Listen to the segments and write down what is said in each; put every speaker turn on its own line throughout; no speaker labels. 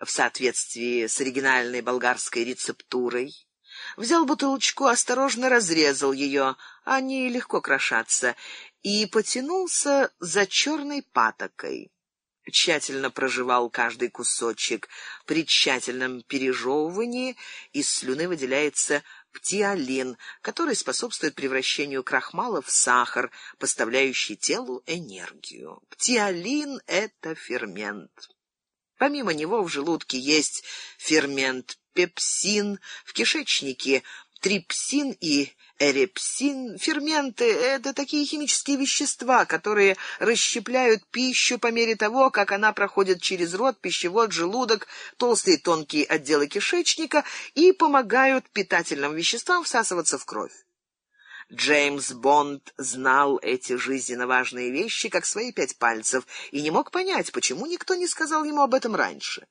в соответствии с оригинальной болгарской рецептурой, взял бутылочку, осторожно разрезал ее, они легко крошатся, и потянулся за черной патокой. Тщательно прожевал каждый кусочек. При тщательном пережевывании из слюны выделяется птиолин, который способствует превращению крахмала в сахар, поставляющий телу энергию. Птиолин — это фермент. Помимо него в желудке есть фермент пепсин, в кишечнике трипсин и эрепсин. Ферменты — это такие химические вещества, которые расщепляют пищу по мере того, как она проходит через рот, пищевод, желудок, толстые тонкие отделы кишечника и помогают питательным веществам всасываться в кровь. Джеймс Бонд знал эти жизненно важные вещи, как свои пять пальцев, и не мог понять, почему никто не сказал ему об этом раньше.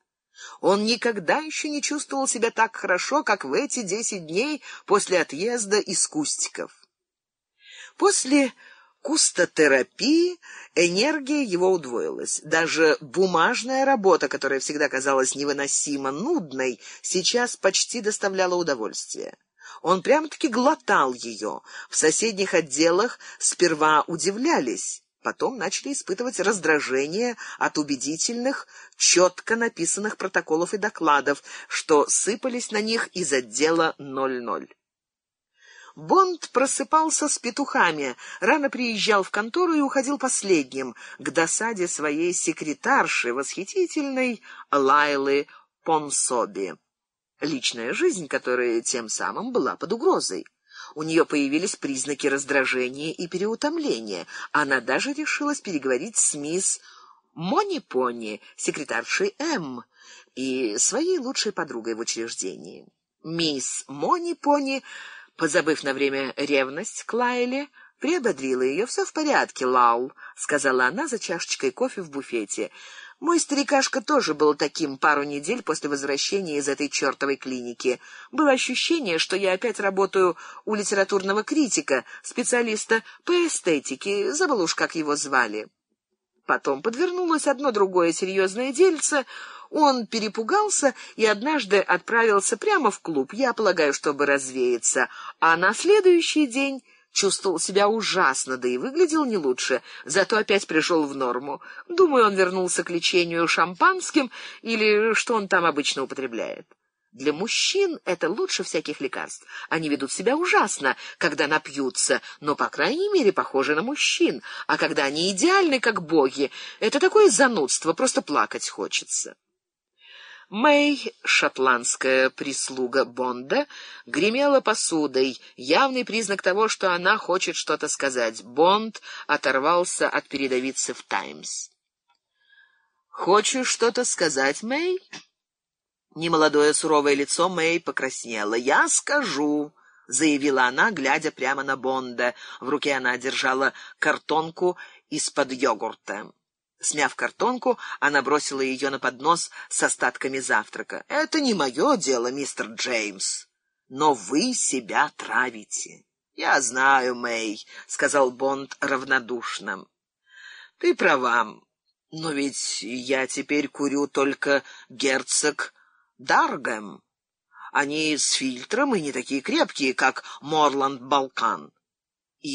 Он никогда еще не чувствовал себя так хорошо, как в эти десять дней после отъезда из Кустиков. После кустотерапии энергия его удвоилась. Даже бумажная работа, которая всегда казалась невыносимо нудной, сейчас почти доставляла удовольствие. Он прямо-таки глотал ее. В соседних отделах сперва удивлялись, потом начали испытывать раздражение от убедительных, четко написанных протоколов и докладов, что сыпались на них из отдела 00. Бонд просыпался с петухами, рано приезжал в контору и уходил последним, к досаде своей секретарши, восхитительной Лайлы Понсоби личная жизнь, которая тем самым была под угрозой. У нее появились признаки раздражения и переутомления. Она даже решилась переговорить с мисс Мони-Пони, секретаршей М, и своей лучшей подругой в учреждении. Мисс Мони-Пони, позабыв на время ревность к Лайле, приободрила ее. «Все в порядке, Лаул», — сказала она за чашечкой кофе в буфете. Мой старикашка тоже был таким пару недель после возвращения из этой чертовой клиники. Было ощущение, что я опять работаю у литературного критика, специалиста по эстетике, забыл уж, как его звали. Потом подвернулось одно другое серьезное дельце. Он перепугался и однажды отправился прямо в клуб, я полагаю, чтобы развеяться. А на следующий день чувствовал себя ужасно, да и выглядел не лучше, зато опять пришел в норму. Думаю, он вернулся к лечению шампанским или что он там обычно употребляет. Для мужчин это лучше всяких лекарств. Они ведут себя ужасно, когда напьются, но, по крайней мере, похожи на мужчин. А когда они идеальны, как боги, это такое занудство, просто плакать хочется. Мэй, шотландская прислуга Бонда, гремела посудой, явный признак того, что она хочет что-то сказать. Бонд оторвался от передовицы в «Таймс». «Хочешь что-то сказать, Мэй?» Немолодое суровое лицо Мэй покраснело. «Я скажу», — заявила она, глядя прямо на Бонда. В руке она держала картонку из-под йогурта. Смяв картонку, она бросила ее на поднос с остатками завтрака. «Это не мое дело, мистер Джеймс, но вы себя травите». «Я знаю, Мэй», — сказал Бонд равнодушно. «Ты права, но ведь я теперь курю только герцог Даргем. Они с фильтром и не такие крепкие, как Морланд Балкан. И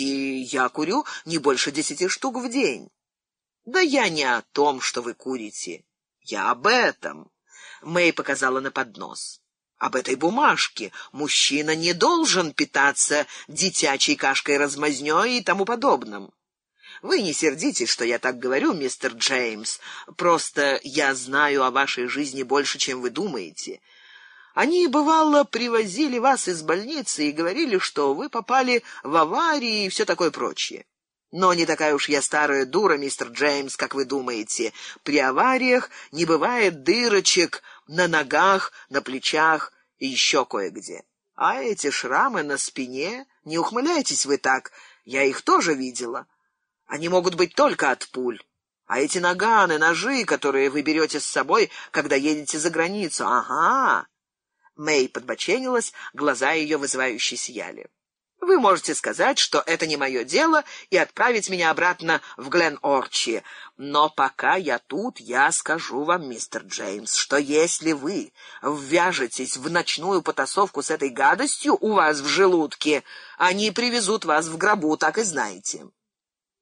я курю не больше десяти штук в день». Да я не о том, что вы курите. Я об этом. Мэй показала на поднос. Об этой бумажке. Мужчина не должен питаться детячей кашкой-размазнёй и тому подобным. Вы не сердитесь, что я так говорю, мистер Джеймс. Просто я знаю о вашей жизни больше, чем вы думаете. Они, бывало, привозили вас из больницы и говорили, что вы попали в аварии и все такое прочее. Но не такая уж я старая дура, мистер Джеймс, как вы думаете. При авариях не бывает дырочек на ногах, на плечах и еще кое-где. А эти шрамы на спине, не ухмыляйтесь вы так, я их тоже видела. Они могут быть только от пуль. А эти наганы, ножи, которые вы берете с собой, когда едете за границу, ага. Мэй подбоченилась, глаза ее вызывающе сияли. Вы можете сказать, что это не мое дело, и отправить меня обратно в Глен-Орчи. Но пока я тут, я скажу вам, мистер Джеймс, что если вы ввяжетесь в ночную потасовку с этой гадостью у вас в желудке, они привезут вас в гробу, так и знаете».